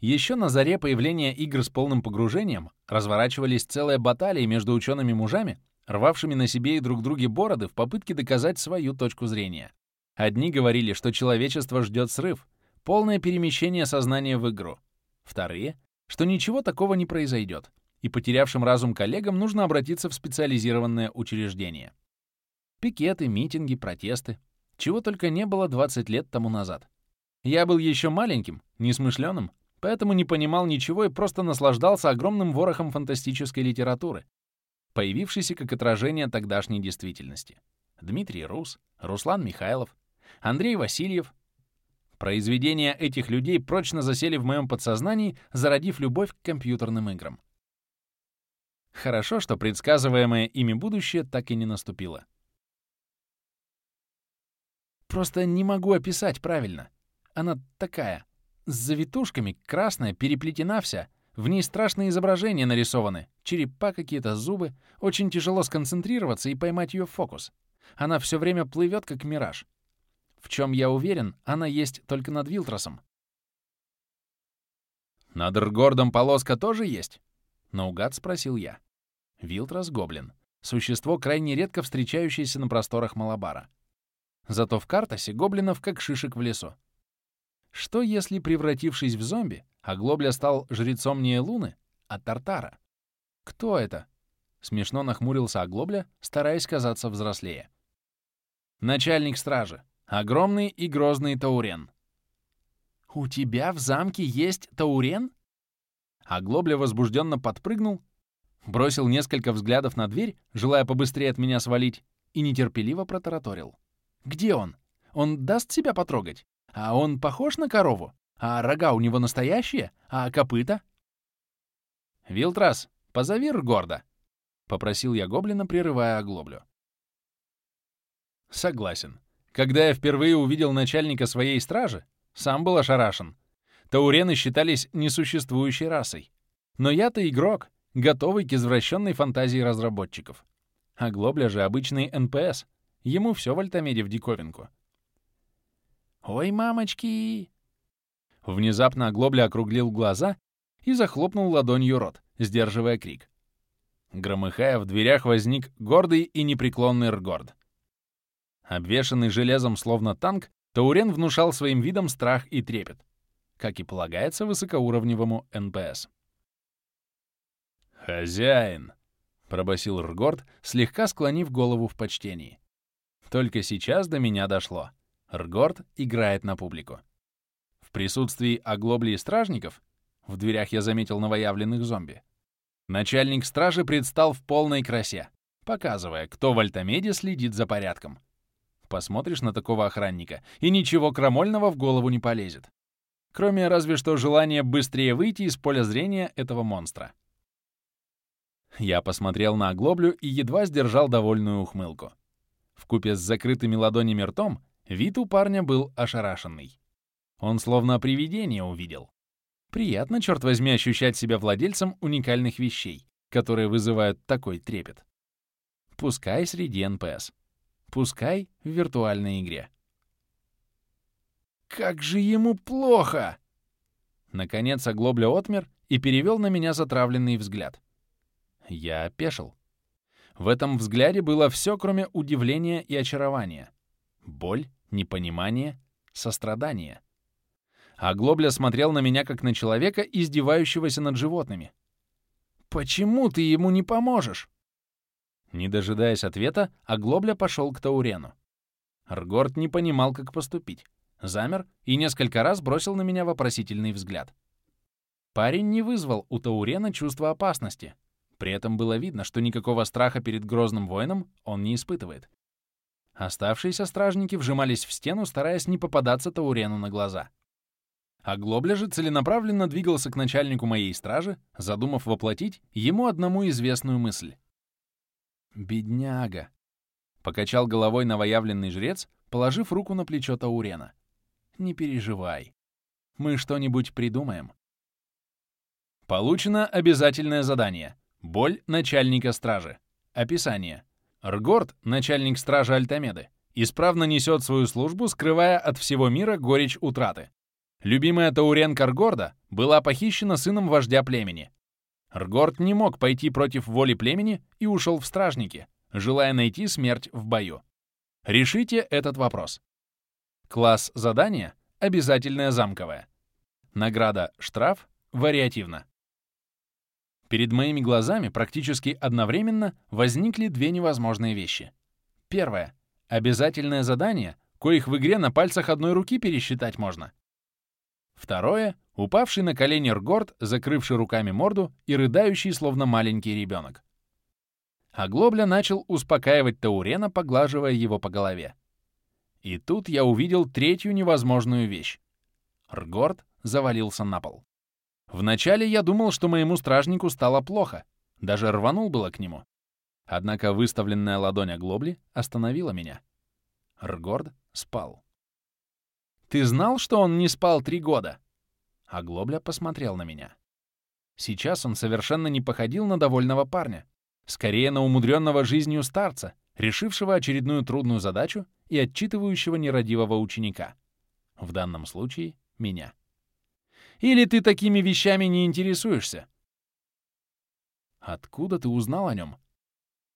Еще на заре появления игр с полным погружением разворачивались целые баталии между учеными-мужами, рвавшими на себе и друг друге бороды в попытке доказать свою точку зрения. Одни говорили, что человечество ждет срыв, полное перемещение сознания в игру. Вторые, что ничего такого не произойдет, и потерявшим разум коллегам нужно обратиться в специализированное учреждение. Пикеты, митинги, протесты. Чего только не было 20 лет тому назад. Я был еще маленьким, несмышленым, поэтому не понимал ничего и просто наслаждался огромным ворохом фантастической литературы, появившейся как отражение тогдашней действительности. Дмитрий Рус, Руслан Михайлов, Андрей Васильев. Произведения этих людей прочно засели в моем подсознании, зародив любовь к компьютерным играм. Хорошо, что предсказываемое ими будущее так и не наступило. Просто не могу описать правильно. Она такая, с завитушками, красная, переплетена вся. В ней страшные изображения нарисованы. Черепа какие-то, зубы. Очень тяжело сконцентрироваться и поймать ее в фокус. Она все время плывет, как мираж. В чем я уверен, она есть только над Вилтросом. «Над Ргордом полоска тоже есть?» — наугад спросил я. Вилтрос — гоблин. Существо, крайне редко встречающееся на просторах Малабара. Зато в Картасе гоблинов как шишек в лесу. Что если, превратившись в зомби, Оглобля стал жрецом не Луны, а Тартара? Кто это? Смешно нахмурился Оглобля, стараясь казаться взрослее. Начальник стражи. Огромный и грозный Таурен. «У тебя в замке есть Таурен?» Оглобля возбужденно подпрыгнул, бросил несколько взглядов на дверь, желая побыстрее от меня свалить, и нетерпеливо протараторил. Где он? Он даст себя потрогать? А он похож на корову? А рога у него настоящие? А копыта? «Вилтрас, позови Ргорда», — попросил я гоблина, прерывая оглоблю. Согласен. Когда я впервые увидел начальника своей стражи, сам был ошарашен. Таурены считались несуществующей расой. Но я-то игрок, готовый к извращенной фантазии разработчиков. Оглобля же обычный НПС, Ему все в Альтамеде в диковинку. «Ой, мамочки!» Внезапно Оглобля округлил глаза и захлопнул ладонью рот, сдерживая крик. Громыхая, в дверях возник гордый и непреклонный Ргорд. Обвешанный железом словно танк, Таурен внушал своим видом страх и трепет, как и полагается высокоуровневому НПС. «Хозяин!» — пробасил Ргорд, слегка склонив голову в почтении. Только сейчас до меня дошло. Ргорд играет на публику. В присутствии оглобли и стражников, в дверях я заметил новоявленных зомби, начальник стражи предстал в полной красе, показывая, кто в Альтамеде следит за порядком. Посмотришь на такого охранника, и ничего крамольного в голову не полезет. Кроме разве что желания быстрее выйти из поля зрения этого монстра. Я посмотрел на оглоблю и едва сдержал довольную ухмылку. Вкупе с закрытыми ладонями ртом вид у парня был ошарашенный. Он словно привидение увидел. Приятно, черт возьми, ощущать себя владельцем уникальных вещей, которые вызывают такой трепет. Пускай среди НПС. Пускай в виртуальной игре. «Как же ему плохо!» Наконец оглобля отмер и перевел на меня затравленный взгляд. Я опешил. В этом взгляде было все, кроме удивления и очарования. Боль, непонимание, сострадание. Оглобля смотрел на меня, как на человека, издевающегося над животными. «Почему ты ему не поможешь?» Не дожидаясь ответа, Аглобля пошел к Таурену. Ргорд не понимал, как поступить. Замер и несколько раз бросил на меня вопросительный взгляд. Парень не вызвал у Таурена чувства опасности, при этом было видно, что никакого страха перед грозным воином он не испытывает. Оставшиеся стражники вжимались в стену, стараясь не попадаться Таурену на глаза. А Глобля же целенаправленно двигался к начальнику моей стражи, задумав воплотить ему одному известную мысль. «Бедняга!» — покачал головой новоявленный жрец, положив руку на плечо Таурена. «Не переживай. Мы что-нибудь придумаем». Получено обязательное задание Боль начальника стражи. Описание. Ргорд, начальник стражи Альтамеды, исправно несет свою службу, скрывая от всего мира горечь утраты. Любимая Тауренка Ргорда была похищена сыном вождя племени. Ргорд не мог пойти против воли племени и ушел в стражники, желая найти смерть в бою. Решите этот вопрос. Класс задания — обязательное замковое. Награда «Штраф» — вариативно. Перед моими глазами практически одновременно возникли две невозможные вещи. Первое — обязательное задание, коих в игре на пальцах одной руки пересчитать можно. Второе — упавший на колени Ргорд, закрывший руками морду и рыдающий, словно маленький ребенок. А Глобля начал успокаивать Таурена, поглаживая его по голове. И тут я увидел третью невозможную вещь. Ргорд завалился на пол. Вначале я думал, что моему стражнику стало плохо, даже рванул было к нему. Однако выставленная ладонь Глобли остановила меня. Ргорд спал. «Ты знал, что он не спал три года?» А Глобля посмотрел на меня. Сейчас он совершенно не походил на довольного парня, скорее на умудренного жизнью старца, решившего очередную трудную задачу и отчитывающего нерадивого ученика. В данном случае — меня. Или ты такими вещами не интересуешься? Откуда ты узнал о нем?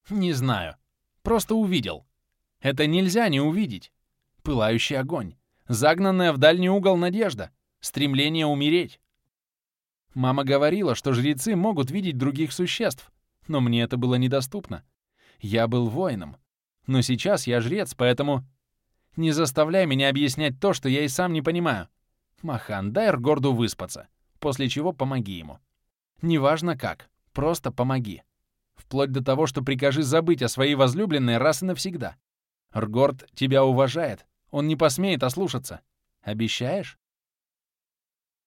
Не знаю. Просто увидел. Это нельзя не увидеть. Пылающий огонь. Загнанная в дальний угол надежда, стремление умереть. Мама говорила, что жрецы могут видеть других существ, но мне это было недоступно. Я был воином. Но сейчас я жрец, поэтому... Не заставляй меня объяснять то, что я и сам не понимаю. Махан, дай Ргорду выспаться, после чего помоги ему. Неважно как, просто помоги. Вплоть до того, что прикажи забыть о своей возлюбленной раз и навсегда. Ргорд тебя уважает, он не посмеет ослушаться. Обещаешь?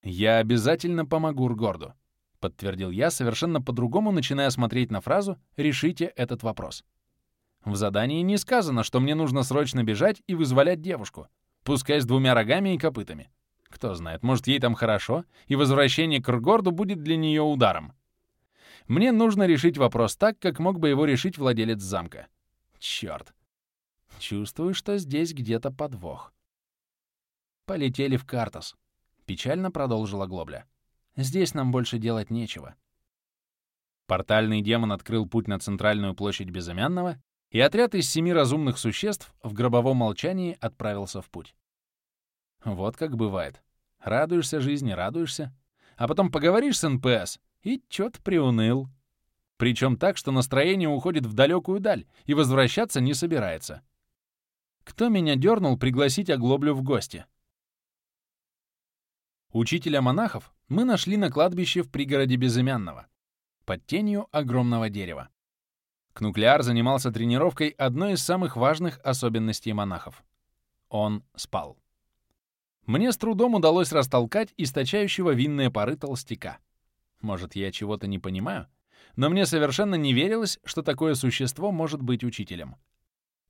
Я обязательно помогу Ргорду, подтвердил я, совершенно по-другому начиная смотреть на фразу «решите этот вопрос». В задании не сказано, что мне нужно срочно бежать и вызволять девушку, пускай с двумя рогами и копытами. Кто знает, может, ей там хорошо, и возвращение к Ргорду будет для нее ударом. Мне нужно решить вопрос так, как мог бы его решить владелец замка. Черт. Чувствую, что здесь где-то подвох. Полетели в Картас. Печально продолжила Глобля. Здесь нам больше делать нечего. Портальный демон открыл путь на центральную площадь Безымянного, и отряд из семи разумных существ в гробовом молчании отправился в путь. Вот как бывает. Радуешься жизни, радуешься, а потом поговоришь с НПС, и чё-то приуныл. Причем так, что настроение уходит в далекую даль и возвращаться не собирается. Кто меня дернул пригласить Оглоблю в гости? Учителя монахов мы нашли на кладбище в пригороде Безымянного, под тенью огромного дерева. Кнуклеар занимался тренировкой одной из самых важных особенностей монахов. Он спал. Мне с трудом удалось растолкать источающего винные пары толстяка. Может, я чего-то не понимаю? Но мне совершенно не верилось, что такое существо может быть учителем.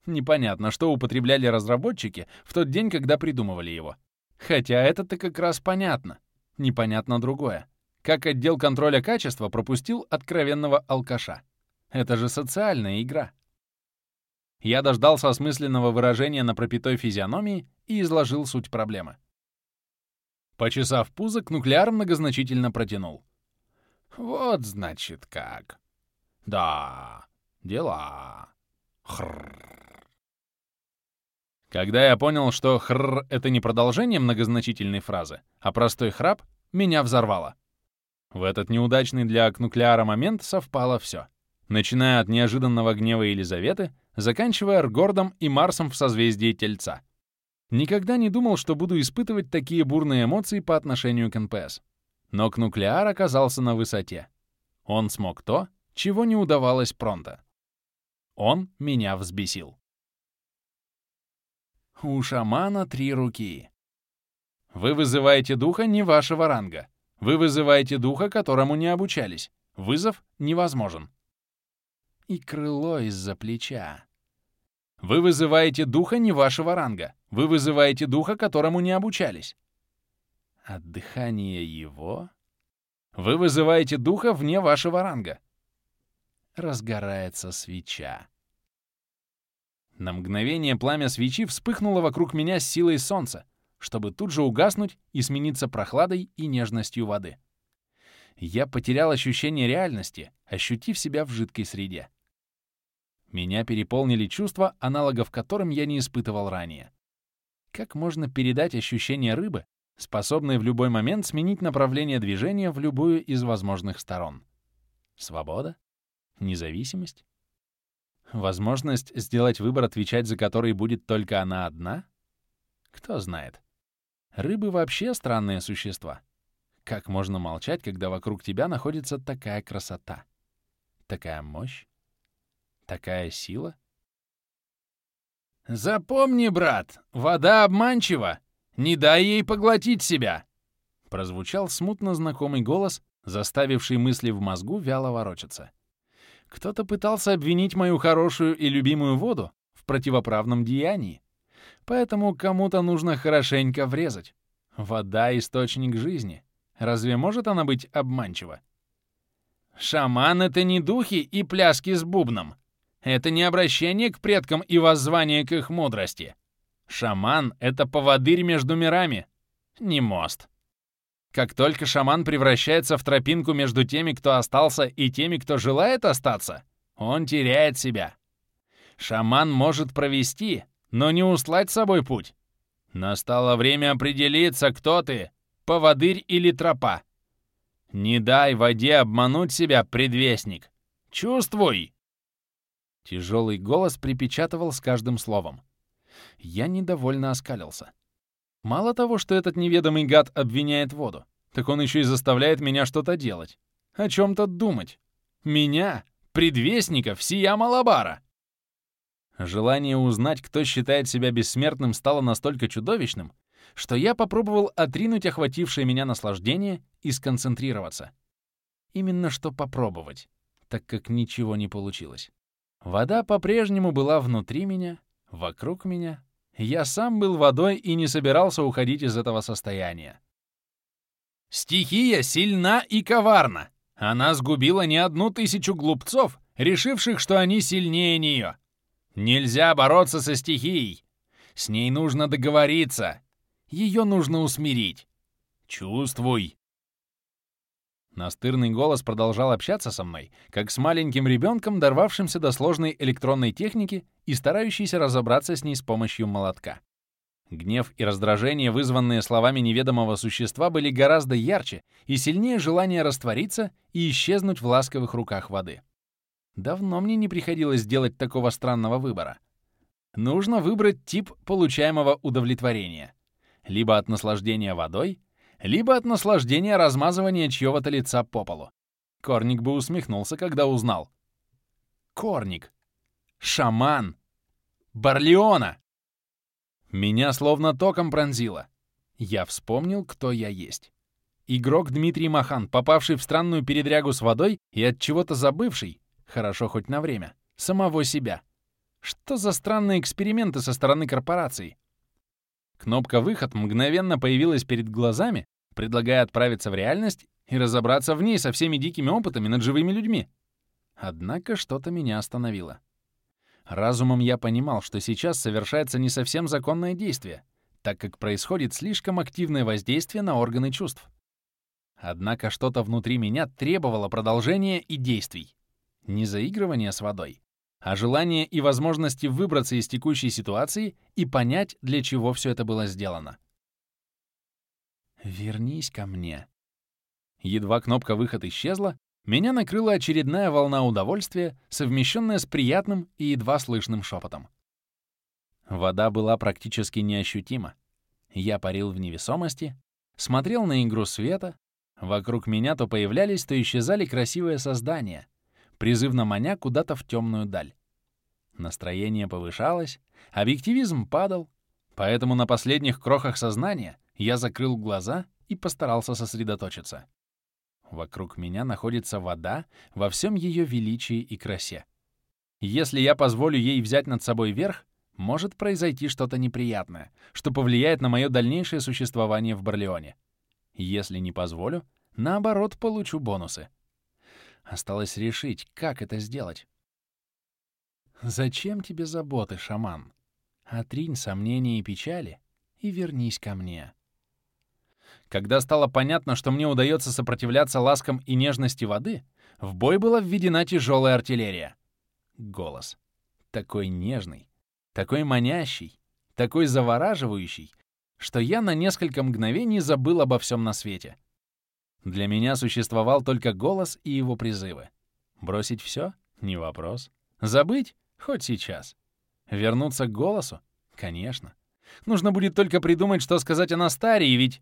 Непонятно, что употребляли разработчики в тот день, когда придумывали его. Хотя это-то как раз понятно. Непонятно другое. Как отдел контроля качества пропустил откровенного алкаша. Это же социальная игра. Я дождался осмысленного выражения на пропитой физиономии и изложил суть проблемы. Почесав пузо, нуклеар многозначительно протянул. «Вот, значит, как. Да, дела. Хрррр. Когда я понял, что «хрррр» — это не продолжение многозначительной фразы, а простой храп, меня взорвало. В этот неудачный для Кнуклеара момент совпало все. Начиная от неожиданного гнева Елизаветы, заканчивая Ргордом и Марсом в созвездии Тельца. Никогда не думал, что буду испытывать такие бурные эмоции по отношению к НПС. Но Кнуклеар оказался на высоте. Он смог то, чего не удавалось Пронто. Он меня взбесил. У шамана три руки. Вы вызываете духа не вашего ранга. Вы вызываете духа, которому не обучались. Вызов невозможен. И крыло из-за плеча. Вы вызываете духа не вашего ранга. Вы вызываете духа, которому не обучались. От дыхания его... Вы вызываете духа вне вашего ранга. Разгорается свеча. На мгновение пламя свечи вспыхнуло вокруг меня с силой солнца, чтобы тут же угаснуть и смениться прохладой и нежностью воды. Я потерял ощущение реальности, ощутив себя в жидкой среде. Меня переполнили чувства, аналогов которым я не испытывал ранее. Как можно передать ощущение рыбы, способной в любой момент сменить направление движения в любую из возможных сторон? Свобода? Независимость? Возможность сделать выбор, отвечать за который будет только она одна? Кто знает. Рыбы вообще странные существа. Как можно молчать, когда вокруг тебя находится такая красота? Такая мощь? Такая сила? «Запомни, брат, вода обманчива! Не дай ей поглотить себя!» Прозвучал смутно знакомый голос, заставивший мысли в мозгу вяло ворочаться. Кто-то пытался обвинить мою хорошую и любимую воду в противоправном деянии. Поэтому кому-то нужно хорошенько врезать. Вода — источник жизни. Разве может она быть обманчива? Шаман — это не духи и пляски с бубном. Это не обращение к предкам и воззвание к их мудрости. Шаман — это поводырь между мирами, не мост. Как только шаман превращается в тропинку между теми, кто остался, и теми, кто желает остаться, он теряет себя. Шаман может провести, но не услать собой путь. Настало время определиться, кто ты — поводырь или тропа. Не дай воде обмануть себя, предвестник. Чувствуй! Тяжелый голос припечатывал с каждым словом. Я недовольно оскалился. Мало того, что этот неведомый гад обвиняет воду, так он еще и заставляет меня что-то делать. О чем-то думать. Меня, предвестника всея Малабара. Желание узнать, кто считает себя бессмертным, стало настолько чудовищным, что я попробовал отринуть охватившее меня наслаждение и сконцентрироваться. Именно что попробовать, так как ничего не получилось. Вода по-прежнему была внутри меня, вокруг меня. Я сам был водой и не собирался уходить из этого состояния. Стихия сильна и коварна. Она сгубила не одну тысячу глупцов, решивших, что они сильнее нее. Нельзя бороться со стихией. С ней нужно договориться. Ее нужно усмирить. Чувствуй. Настырный голос продолжал общаться со мной, как с маленьким ребенком, дорвавшимся до сложной электронной техники и старающийся разобраться с ней с помощью молотка. Гнев и раздражение, вызванные словами неведомого существа, были гораздо ярче и сильнее желания раствориться и исчезнуть в ласковых руках воды. Давно мне не приходилось делать такого странного выбора. Нужно выбрать тип получаемого удовлетворения. Либо от наслаждения водой, либо от наслаждения размазывания чьего-то лица по полу. Корник бы усмехнулся, когда узнал. Корник. Шаман. Барлеона. Меня словно током пронзило. Я вспомнил, кто я есть. Игрок Дмитрий Махан, попавший в странную передрягу с водой и от чего-то забывший, хорошо хоть на время, самого себя. Что за странные эксперименты со стороны корпораций? Кнопка «Выход» мгновенно появилась перед глазами, предлагая отправиться в реальность и разобраться в ней со всеми дикими опытами над живыми людьми. Однако что-то меня остановило. Разумом я понимал, что сейчас совершается не совсем законное действие, так как происходит слишком активное воздействие на органы чувств. Однако что-то внутри меня требовало продолжения и действий. Не заигрывания с водой, а желание и возможности выбраться из текущей ситуации и понять, для чего все это было сделано. «Вернись ко мне». Едва кнопка «Выход» исчезла, меня накрыла очередная волна удовольствия, совмещенная с приятным и едва слышным шепотом. Вода была практически неощутима. Я парил в невесомости, смотрел на игру света, вокруг меня то появлялись, то исчезали красивые создания, призывно маня куда-то в темную даль. Настроение повышалось, объективизм падал, поэтому на последних крохах сознания я закрыл глаза и постарался сосредоточиться. Вокруг меня находится вода во всем ее величии и красе. Если я позволю ей взять над собой верх, может произойти что-то неприятное, что повлияет на мое дальнейшее существование в Барлеоне. Если не позволю, наоборот, получу бонусы. Осталось решить, как это сделать. Зачем тебе заботы, шаман? Отринь сомнения и печали и вернись ко мне. Когда стало понятно, что мне удается сопротивляться ласкам и нежности воды, в бой была введена тяжелая артиллерия. Голос. Такой нежный, такой манящий, такой завораживающий, что я на несколько мгновений забыл обо всем на свете. Для меня существовал только голос и его призывы. Бросить все? Не вопрос. Забыть? Хоть сейчас. Вернуться к голосу? Конечно. Нужно будет только придумать, что сказать Анастарии, ведь...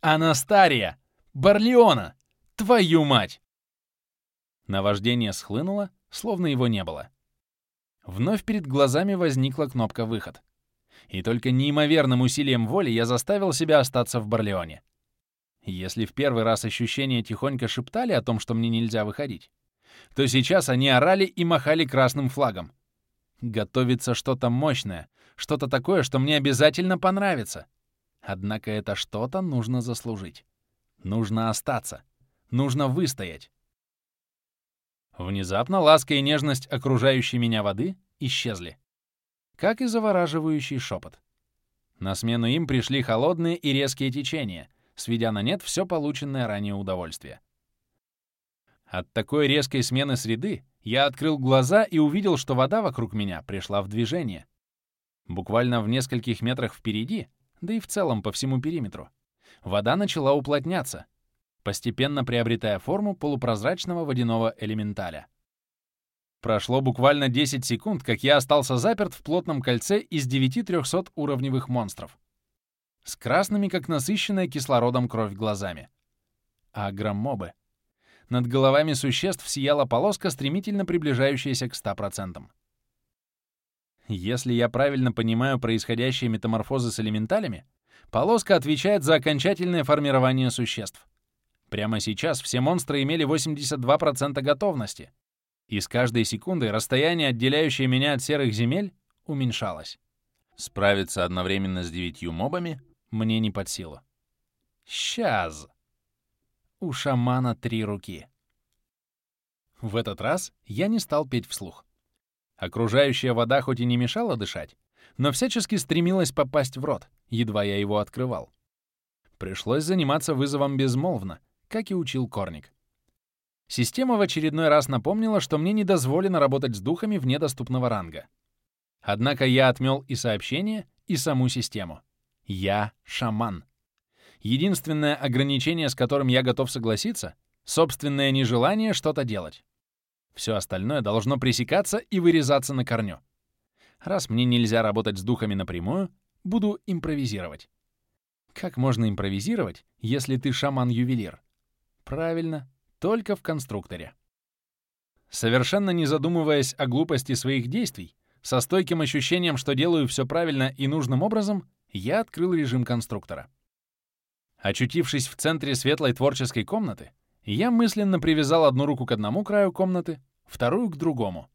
Анастария! Барлеона! Твою мать! Наваждение схлынуло, словно его не было. Вновь перед глазами возникла кнопка «Выход». И только неимоверным усилием воли я заставил себя остаться в Барлеоне. Если в первый раз ощущения тихонько шептали о том, что мне нельзя выходить, то сейчас они орали и махали красным флагом. Готовится что-то мощное, что-то такое, что мне обязательно понравится. Однако это что-то нужно заслужить. Нужно остаться. Нужно выстоять. Внезапно ласка и нежность окружающей меня воды исчезли. Как и завораживающий шепот. На смену им пришли холодные и резкие течения, сведя на нет все полученное ранее удовольствие. От такой резкой смены среды я открыл глаза и увидел, что вода вокруг меня пришла в движение. Буквально в нескольких метрах впереди, да и в целом по всему периметру, вода начала уплотняться, постепенно приобретая форму полупрозрачного водяного элементаля. Прошло буквально 10 секунд, как я остался заперт в плотном кольце из 9 300-уровневых монстров. С красными, как насыщенная кислородом кровь глазами. А громмобы. Над головами существ сияла полоска, стремительно приближающаяся к 100%. Если я правильно понимаю происходящие метаморфозы с элементалями, полоска отвечает за окончательное формирование существ. Прямо сейчас все монстры имели 82% готовности, и с каждой секундой расстояние, отделяющее меня от серых земель, уменьшалось. Справиться одновременно с девятью мобами мне не под силу. Сейчас. У шамана три руки. В этот раз я не стал петь вслух. Окружающая вода хоть и не мешала дышать, но всячески стремилась попасть в рот, едва я его открывал. Пришлось заниматься вызовом безмолвно, как и учил Корник. Система в очередной раз напомнила, что мне не дозволено работать с духами вне доступного ранга. Однако я отмел и сообщение, и саму систему. Я шаман. Единственное ограничение, с которым я готов согласиться — собственное нежелание что-то делать. Все остальное должно пресекаться и вырезаться на корню. Раз мне нельзя работать с духами напрямую, буду импровизировать. Как можно импровизировать, если ты шаман-ювелир? Правильно, только в конструкторе. Совершенно не задумываясь о глупости своих действий, со стойким ощущением, что делаю все правильно и нужным образом, я открыл режим конструктора. Очутившись в центре светлой творческой комнаты, я мысленно привязал одну руку к одному краю комнаты, вторую к другому.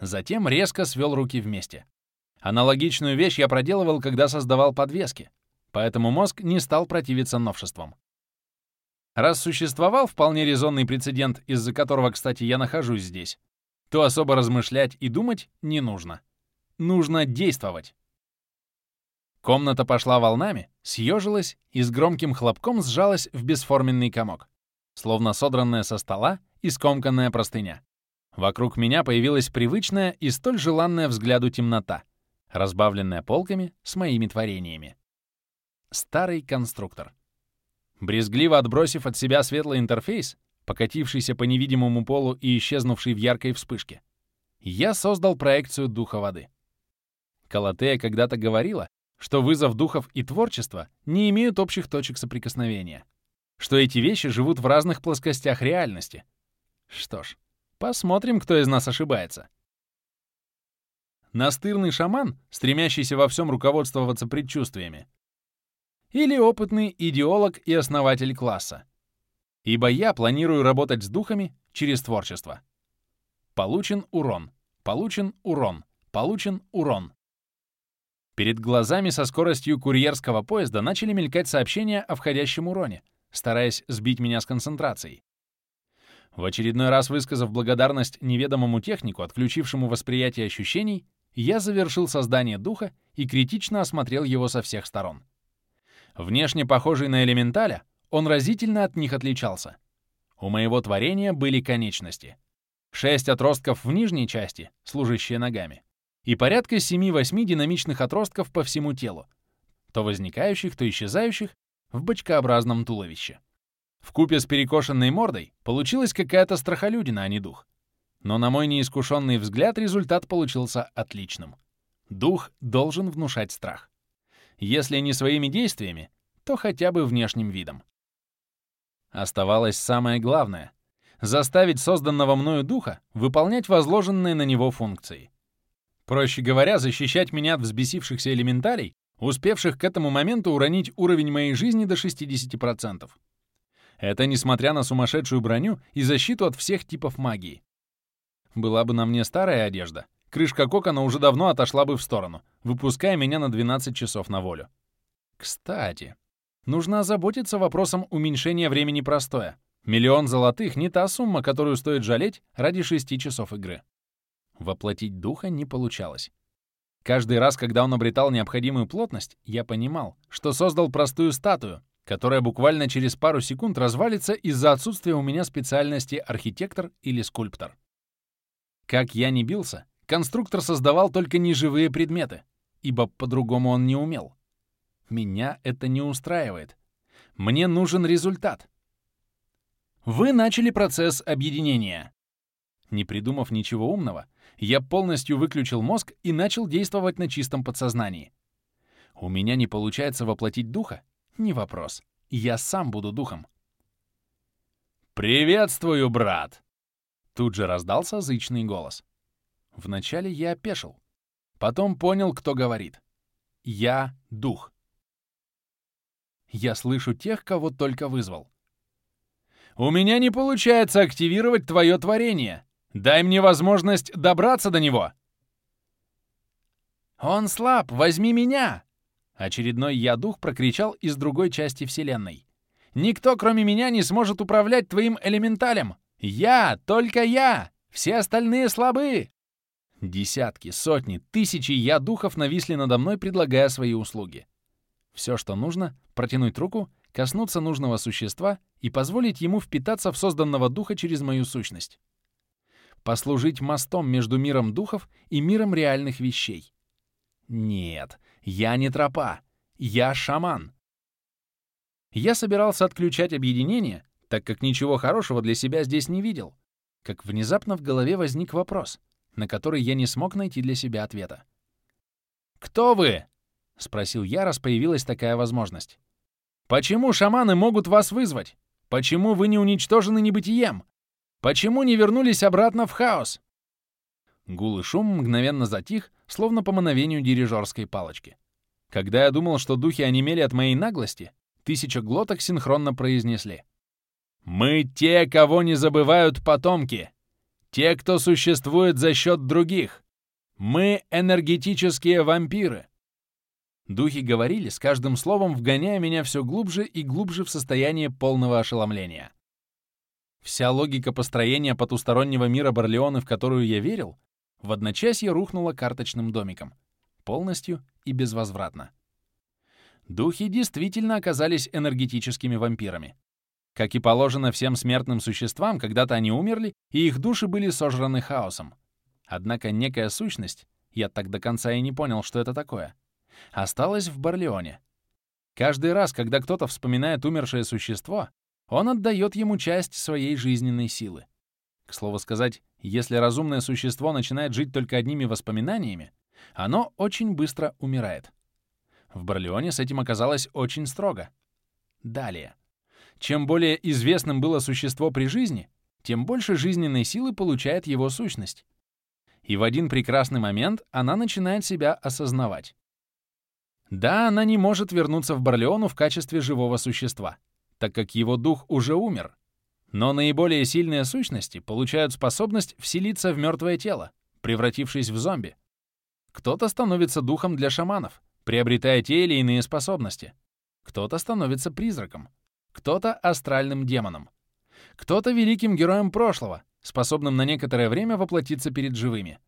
Затем резко свел руки вместе. Аналогичную вещь я проделывал, когда создавал подвески, поэтому мозг не стал противиться новшествам. Раз существовал вполне резонный прецедент, из-за которого, кстати, я нахожусь здесь, то особо размышлять и думать не нужно. Нужно действовать. Комната пошла волнами, съежилась и с громким хлопком сжалась в бесформенный комок словно содранная со стола и скомканная простыня. Вокруг меня появилась привычная и столь желанная взгляду темнота, разбавленная полками с моими творениями. Старый конструктор. Брезгливо отбросив от себя светлый интерфейс, покатившийся по невидимому полу и исчезнувший в яркой вспышке, я создал проекцию духа воды. Калатея когда-то говорила, что вызов духов и творчество не имеют общих точек соприкосновения что эти вещи живут в разных плоскостях реальности. Что ж, посмотрим, кто из нас ошибается. Настырный шаман, стремящийся во всем руководствоваться предчувствиями, или опытный идеолог и основатель класса. Ибо я планирую работать с духами через творчество. Получен урон, получен урон, получен урон. Перед глазами со скоростью курьерского поезда начали мелькать сообщения о входящем уроне, стараясь сбить меня с концентрацией. В очередной раз высказав благодарность неведомому технику, отключившему восприятие ощущений, я завершил создание духа и критично осмотрел его со всех сторон. Внешне похожий на элементаля, он разительно от них отличался. У моего творения были конечности. Шесть отростков в нижней части, служащие ногами, и порядка 7-8 динамичных отростков по всему телу, то возникающих, то исчезающих в бочкообразном туловище. В купе с перекошенной мордой получилась какая-то страхолюдина, а не дух. Но на мой неискушенный взгляд результат получился отличным. Дух должен внушать страх. Если не своими действиями, то хотя бы внешним видом. Оставалось самое главное — заставить созданного мною духа выполнять возложенные на него функции. Проще говоря, защищать меня от взбесившихся элементалей, успевших к этому моменту уронить уровень моей жизни до 60%. Это несмотря на сумасшедшую броню и защиту от всех типов магии. Была бы на мне старая одежда, крышка кокона уже давно отошла бы в сторону, выпуская меня на 12 часов на волю. Кстати, нужно озаботиться вопросом уменьшения времени простоя. Миллион золотых — не та сумма, которую стоит жалеть ради 6 часов игры. Воплотить духа не получалось. Каждый раз, когда он обретал необходимую плотность, я понимал, что создал простую статую, которая буквально через пару секунд развалится из-за отсутствия у меня специальности архитектор или скульптор. Как я не бился, конструктор создавал только неживые предметы, ибо по-другому он не умел. Меня это не устраивает. Мне нужен результат. Вы начали процесс объединения. Не придумав ничего умного, я полностью выключил мозг и начал действовать на чистом подсознании. У меня не получается воплотить духа, не вопрос. Я сам буду духом. «Приветствую, брат!» Тут же раздался зычный голос. Вначале я опешил. Потом понял, кто говорит. Я — дух. Я слышу тех, кого только вызвал. «У меня не получается активировать твое творение. Дай мне возможность добраться до него!» «Он слаб, возьми меня!» Очередной я-дух прокричал из другой части Вселенной. «Никто, кроме меня, не сможет управлять твоим элементалем! Я, только я! Все остальные слабы!» Десятки, сотни, тысячи я-духов нависли надо мной, предлагая свои услуги. Все, что нужно — протянуть руку, коснуться нужного существа и позволить ему впитаться в созданного духа через мою сущность. Послужить мостом между миром духов и миром реальных вещей. Нет, я не тропа. Я шаман. Я собирался отключать объединение, так как ничего хорошего для себя здесь не видел. Как внезапно в голове возник вопрос, на который я не смог найти для себя ответа. «Кто вы?» — спросил я, раз появилась такая возможность. «Почему шаманы могут вас вызвать? Почему вы не уничтожены небытием? Почему не вернулись обратно в хаос?» Гул и шум мгновенно затих, словно по мановению дирижерской палочки. Когда я думал, что духи онемели от моей наглости, тысяча глоток синхронно произнесли. «Мы те, кого не забывают потомки. Те, кто существует за счет других. Мы энергетические вампиры». Духи говорили, с каждым словом вгоняя меня все глубже и глубже в состояние полного ошеломления. Вся логика построения потустороннего мира Барлеоны, в которую я верил, в одночасье рухнула карточным домиком. Полностью и безвозвратно. Духи действительно оказались энергетическими вампирами. Как и положено всем смертным существам, когда-то они умерли, и их души были сожраны хаосом. Однако некая сущность, я так до конца и не понял, что это такое, осталась в Барлеоне. Каждый раз, когда кто-то вспоминает умершее существо, он отдает ему часть своей жизненной силы. К слову сказать, если разумное существо начинает жить только одними воспоминаниями, оно очень быстро умирает. В Барлеоне с этим оказалось очень строго. Далее. Чем более известным было существо при жизни, тем больше жизненной силы получает его сущность. И в один прекрасный момент она начинает себя осознавать. Да, она не может вернуться в Барлеону в качестве живого существа, так как его дух уже умер, но наиболее сильные сущности получают способность вселиться в мертвое тело, превратившись в зомби. Кто-то становится духом для шаманов, приобретая те или иные способности. Кто-то становится призраком. Кто-то астральным демоном. Кто-то великим героем прошлого, способным на некоторое время воплотиться перед живыми.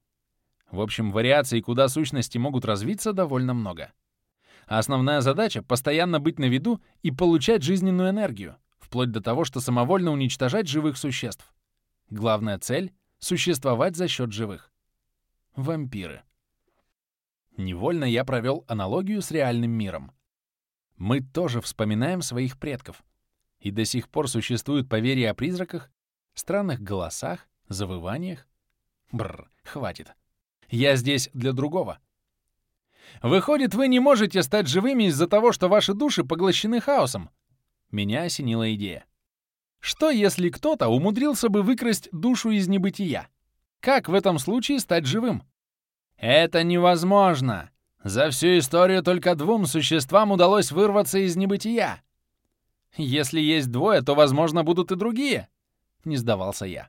В общем, вариаций, куда сущности могут развиться, довольно много. А основная задача — постоянно быть на виду и получать жизненную энергию, вплоть до того, что самовольно уничтожать живых существ. Главная цель — существовать за счет живых. Вампиры. Невольно я провел аналогию с реальным миром. Мы тоже вспоминаем своих предков. И до сих пор существуют поверья о призраках, странных голосах, завываниях. Бррр, хватит. Я здесь для другого. Выходит, вы не можете стать живыми из-за того, что ваши души поглощены хаосом. Меня осенила идея. Что, если кто-то умудрился бы выкрасть душу из небытия? Как в этом случае стать живым? Это невозможно. За всю историю только двум существам удалось вырваться из небытия. Если есть двое, то, возможно, будут и другие. Не сдавался я.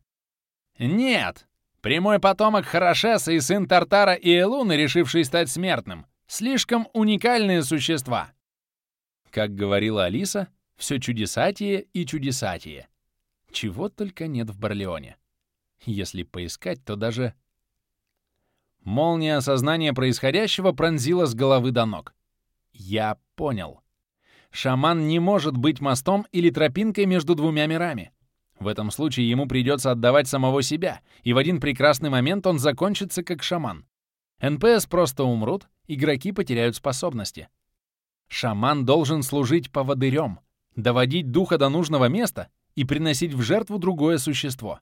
Нет. Прямой потомок Харашеса и сын Тартара и Элуны, решивший стать смертным. Слишком уникальные существа. Как говорила Алиса, все чудесатие и чудесатие. Чего только нет в Барлеоне. Если поискать, то даже... Молния осознания происходящего пронзила с головы до ног. Я понял. Шаман не может быть мостом или тропинкой между двумя мирами. В этом случае ему придется отдавать самого себя, и в один прекрасный момент он закончится как шаман. НПС просто умрут, игроки потеряют способности. Шаман должен служить поводырем, доводить духа до нужного места и приносить в жертву другое существо.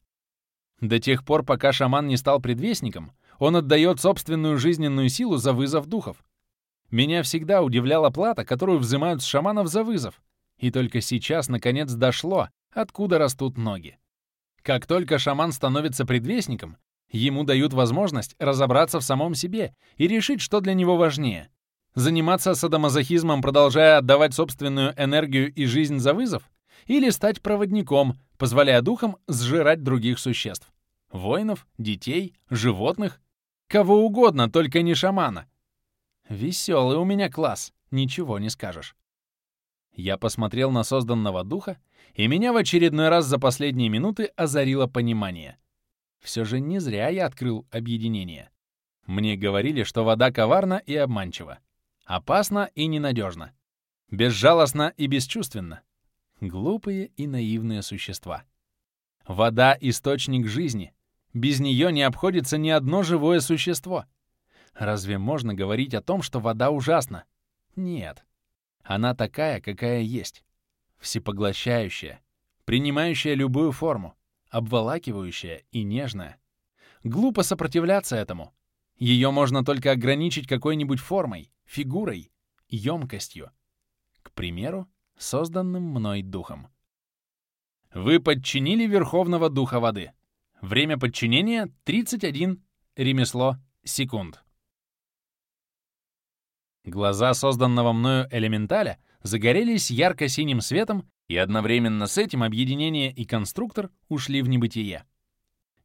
До тех пор, пока шаман не стал предвестником, он отдает собственную жизненную силу за вызов духов. Меня всегда удивляла плата, которую взимают с шаманов за вызов. И только сейчас, наконец, дошло, откуда растут ноги. Как только шаман становится предвестником, ему дают возможность разобраться в самом себе и решить, что для него важнее Заниматься садомазохизмом, продолжая отдавать собственную энергию и жизнь за вызов? Или стать проводником, позволяя духам сжирать других существ? Воинов, детей, животных? Кого угодно, только не шамана. Веселый у меня класс, ничего не скажешь. Я посмотрел на созданного духа, и меня в очередной раз за последние минуты озарило понимание. Все же не зря я открыл объединение. Мне говорили, что вода коварна и обманчива. Опасно и ненадежно. Безжалостно и бесчувственно. Глупые и наивные существа. Вода — источник жизни. Без нее не обходится ни одно живое существо. Разве можно говорить о том, что вода ужасна? Нет. Она такая, какая есть. Всепоглощающая, принимающая любую форму, обволакивающая и нежная. Глупо сопротивляться этому. Ее можно только ограничить какой-нибудь формой, фигурой, емкостью. К примеру, созданным мной духом. Вы подчинили Верховного Духа Воды. Время подчинения — 31 ремесло секунд. Глаза созданного мною элементаля загорелись ярко-синим светом, и одновременно с этим объединение и конструктор ушли в небытие.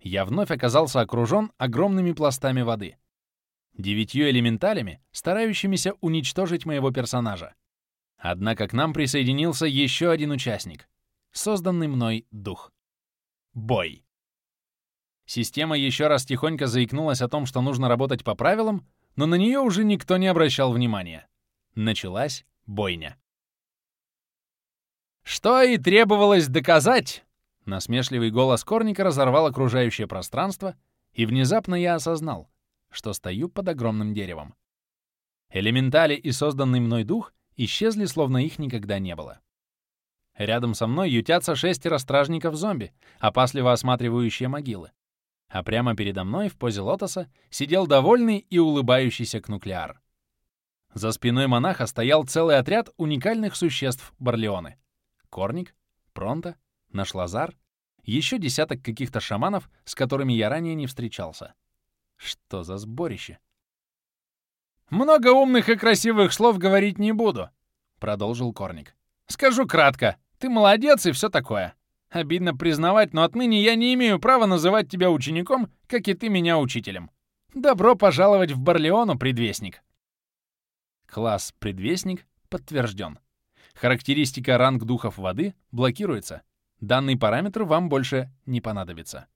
Я вновь оказался окружен огромными пластами воды — девятью элементалями, старающимися уничтожить моего персонажа. Однако к нам присоединился еще один участник, созданный мной дух. Бой. Система еще раз тихонько заикнулась о том, что нужно работать по правилам, но на нее уже никто не обращал внимания. Началась бойня. «Что и требовалось доказать!» Насмешливый голос Корника разорвал окружающее пространство, и внезапно я осознал — что стою под огромным деревом. Элементали и созданный мной дух исчезли, словно их никогда не было. Рядом со мной ютятся шестеро стражников-зомби, опасливо осматривающие могилы. А прямо передо мной в позе лотоса сидел довольный и улыбающийся кнуклеар. За спиной монаха стоял целый отряд уникальных существ Барлеоны. Корник, Пронто, наш Лазар, еще десяток каких-то шаманов, с которыми я ранее не встречался. Что за сборище? «Много умных и красивых слов говорить не буду», — продолжил Корник. «Скажу кратко. Ты молодец и все такое. Обидно признавать, но отныне я не имею права называть тебя учеником, как и ты меня учителем. Добро пожаловать в Барлеону, предвестник». Класс «Предвестник» подтвержден. Характеристика ранг духов воды блокируется. Данный параметр вам больше не понадобится.